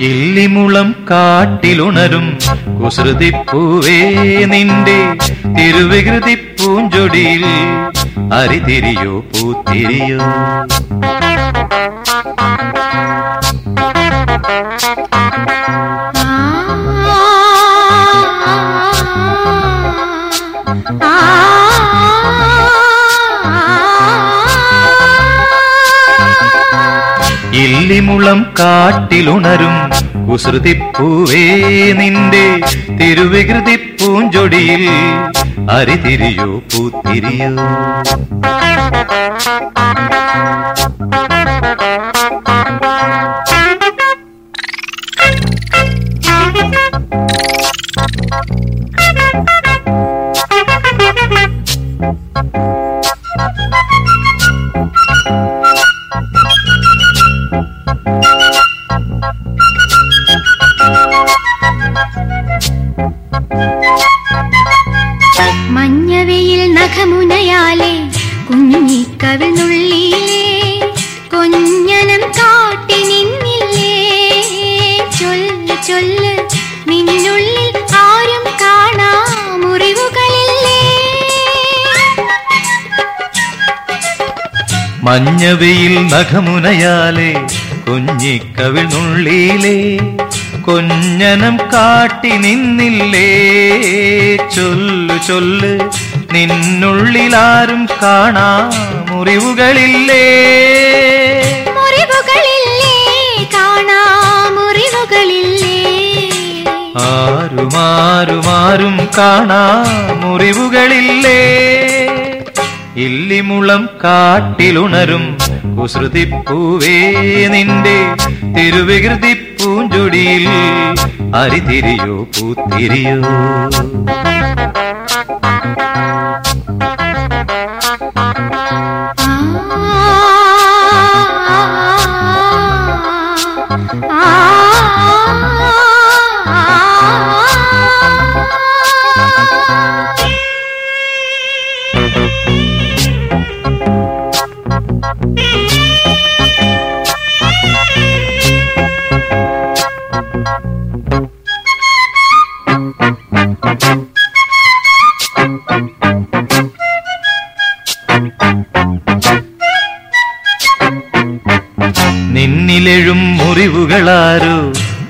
ഇല്ലിമുളം കാട്ടിലുണരും കുസൃതിപ്പൂവേ നിന്റെ തിരുവികൃതി പൂഞ്ചൊടിയിൽ അരിതിരിയോ പൂത്തിരിയോ. ഇല്ലിമുളം കാട്ടിലുണരും കുസൃതിപ്പൂവേ നിന്റെ തിരുവികൃതി പൂഞ്ചൊടിയിൽ അരിതിരിയോ പൂത്തിരിയോ മഞ്ഞവെയിൽ നഖമുനയാലെ കുഞ്ഞി നുള്ളിയിലേ കൊഞ്ഞനം കാട്ടി നിന്നില്ലേ. ചൊല്ല് ചൊല്ല് നിന്നുള്ളിൽ ആരും കാണാ മുറിവുകളില്ലേ. മഞ്ഞവയിൽ നഖമുനയാലെ കുഞ്ഞി നുള്ളിയിലേ കൊഞ്ഞനം കാട്ടി നിന്നില്ലേ. ചൊല്ലു ചൊല്ല് നിന്നുള്ളിലാരും കാണാ മുറിവുകളില്ലേ ും? കാണാ മുറിവുകളില്ലേ? ആരുമാരുമാരും കാണാ മുറിവുകളില്ലേ? ഇല്ലിമുളം കാട്ടിലുണരും കുസൃതിപ്പൂവേ നിന്റെ തിരുവികൃതി പൂഞ്ചൊടിയിൽ അരിതിരിയോ പൂത്തിരിയോ? മുറിവുകളാരോ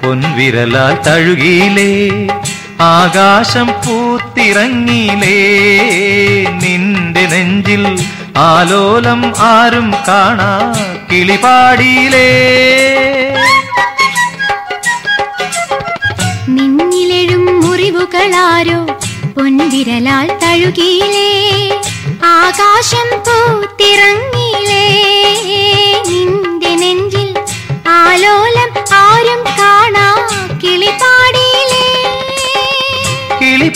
പൊൻവിരലാൽ തഴുകിയിലേ ആകാശം പൂത്തിറങ്ങിയിലേ നിന്റെ നെഞ്ചിൽ ആലോലം ആരും കാണാ കിളിപാടിയിലേ? നിന്നിലെഴും മുറിവുകളാരോ പൊൻവിരലാൽ തഴുകിയിലേ ആകാശം പൂത്തിറങ്ങിയിലേ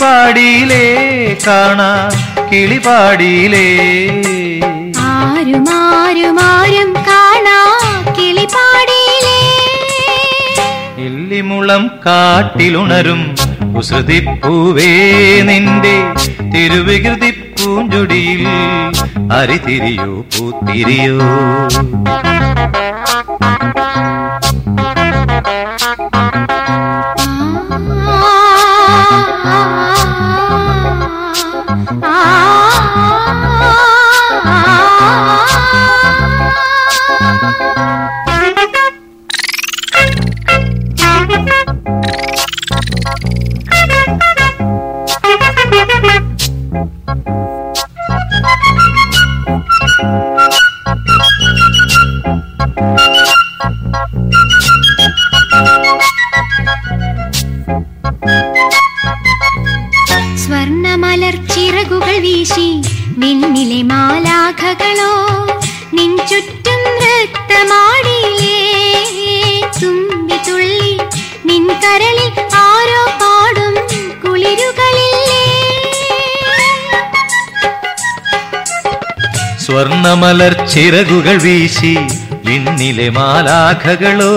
കിളിപാടിയിലേ കാണാ കിളിപാടിയിലേ ആരും ആരും ആരും കാണാ കിളിപാടിയിലേ ഇല്ലിമുളം കാട്ടിലുണരും കുസൃതിപ്പൂവേ നിന്റെ തിരുവികൃതി പൂഞ്ചൊടിയിൽ അരിതിരിയോ പൂത്തിരിയോ. സ്വർണമലർ ചിറകുകൾ വീശി നിന്നിലെ മാലാഖകളോ നിൻ ചുറ്റും നൃത്തമാടിയിലേ തുമ്പി തുള്ളി നിൻ കരളിൽ ആരോ പാടും കുളിരുകളില്ലേ? സ്വർണമലർ ചിറകുകൾ വീശി വിണ്ണിലെ മാലാഖകളോ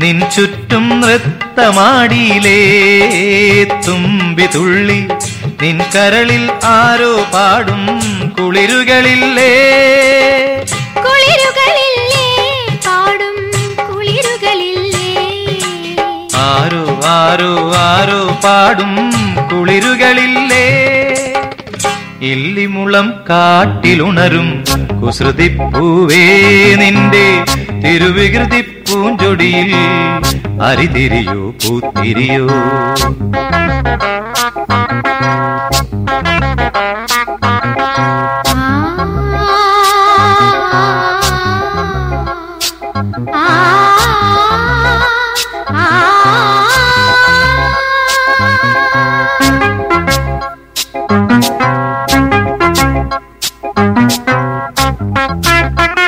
നിൻ ചുറ്റും നൃത്തമാടിയിലേ തുമ്പി തുള്ളി. നിൻ കരളിൽ ആരോ പാടും കുളിരുകളില്ലേ? ആരോ ആരോ ആരോ പാടും കുളിരുകളില്ലേ? ഇല്ലിമുളം കാട്ടിലുണരും. കുസൃതിപ്പൂവേ നിന്റെ തിരുവികൃതി പൂഞ്ചൊടിയിൽ അരിതിരിയോ പൂത്തിരിയോ. Thank.